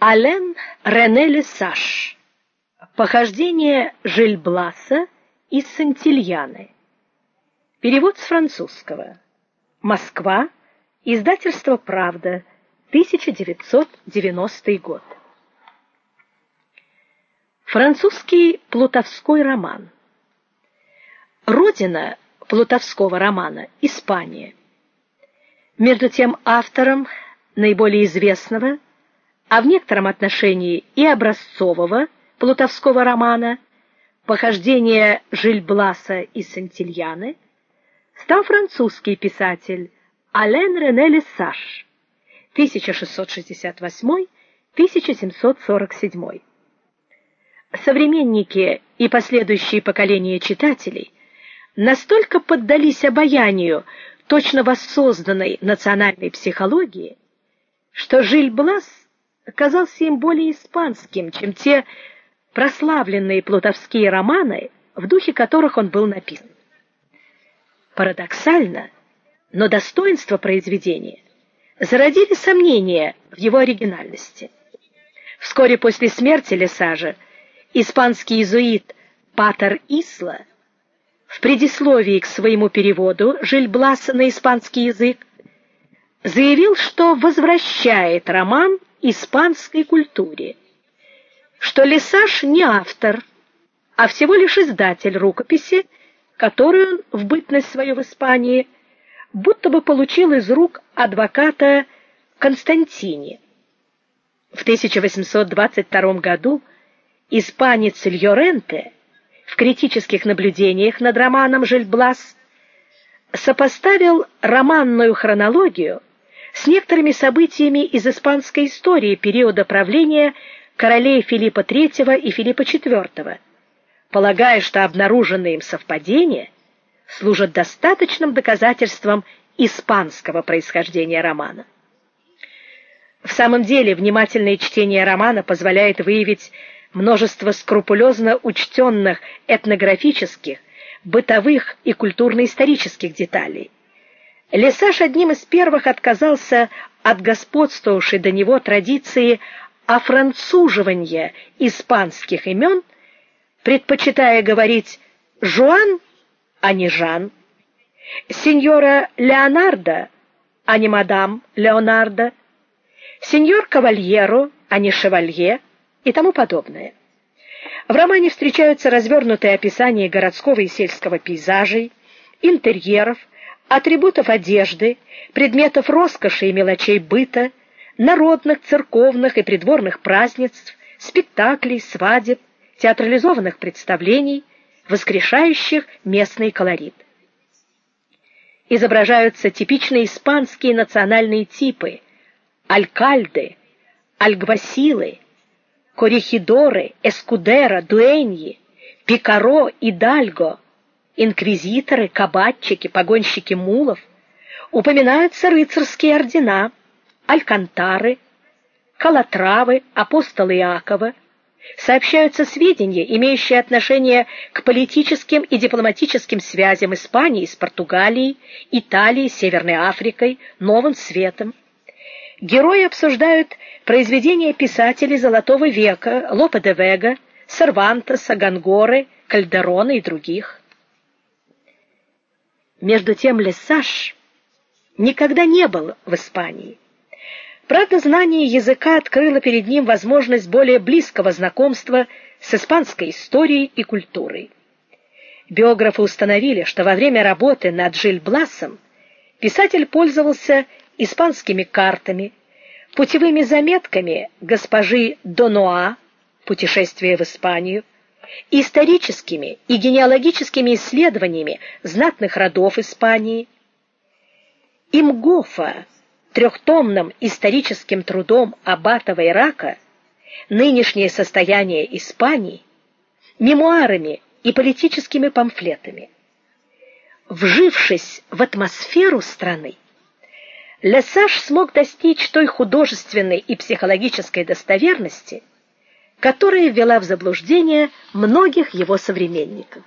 Ален Рене Лесаш. Похождение Жильбласа из Сантильяны. Перевод с французского. Москва. Издательство Правда. 1990 год. Французский плутовской роман. Родина плутовского романа Испания. Между тем автором наиболее известного а в некотором отношении и образцового плутовского романа Похождение Жильбласа и Сантильяны стал французский писатель Ален Рене Лесаж 1668-1747. Современники и последующие поколения читателей настолько поддались обаянию точно воссозданной национальной психологии, что Жильблас казался им более испанским, чем те прославленные плутовские романы, в духе которых он был написан. Парадоксально, но достоинство произведения зародили сомнения в его оригинальности. Вскоре после смерти Лесажа испанский иезуит Патер Исла в предисловии к своему переводу Жильбласа на испанский язык заявил, что возвращает роман испанской культуре, что Лесаж не автор, а всего лишь издатель рукописи, которую он в бытность свою в Испании будто бы получил из рук адвоката Константини. В 1822 году испанец Льоренте в критических наблюдениях над романом Жильблас сопоставил романную хронологию с некоторыми событиями из испанской истории периода правления королей Филиппа III и Филиппа IV, полагая, что обнаруженные им совпадения служат достаточным доказательством испанского происхождения романа. В самом деле, внимательное чтение романа позволяет выявить множество скрупулезно учтенных этнографических, бытовых и культурно-исторических деталей Лесаж одним из первых отказался от господствовавшей до него традиции офранцуживания испанских имен, предпочитая говорить Жуан, а не Жан, сеньора Леонардо, а не мадам Леонардо, сеньор Кавальеро, а не шевалье и тому подобное. В романе встречаются развернутые описания городского и сельского пейзажей, интерьеров, атрибутов одежды, предметов роскоши и мелочей быта, народных, церковных и придворных празднеств, спектаклей, свадеб, театрализованных представлений, воскрешающих местный колорит. Изображаются типичные испанские национальные типы: алькальды, альгвасилы, корехидоры, эскудера, дуэньи, пикаро и дальго инквизиторы, кабачики, погонщики мулов, упоминаются рыцарские ордена, алькантары, калатравы, апостолы Иакова, сообщаются сведения, имеющие отношение к политическим и дипломатическим связям Испании с Португалией, Италией, Северной Африкой, Новым Светом. Герои обсуждают произведения писателей Золотого века Лопе де Вега, Сервантеса, Гангоры, Кальдерона и других. Между тем Лесаж никогда не был в Испании. Правда, знание языка открыло перед ним возможность более близкого знакомства с испанской историей и культурой. Биографы установили, что во время работы над Жильбласом писатель пользовался испанскими картами, путевыми заметками госпожи Донуа «Путешествие в Испанию», историческими и генеалогическими исследованиями знатных родов Испании. Имгофа, трехтомным историческим трудом Аббатова Ирака «Нынешнее состояние Испании», мемуарами и политическими памфлетами. Вжившись в атмосферу страны, Лесаж смог достичь той художественной и психологической достоверности, которая ввела в заблуждение многих его современников.